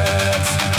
hurts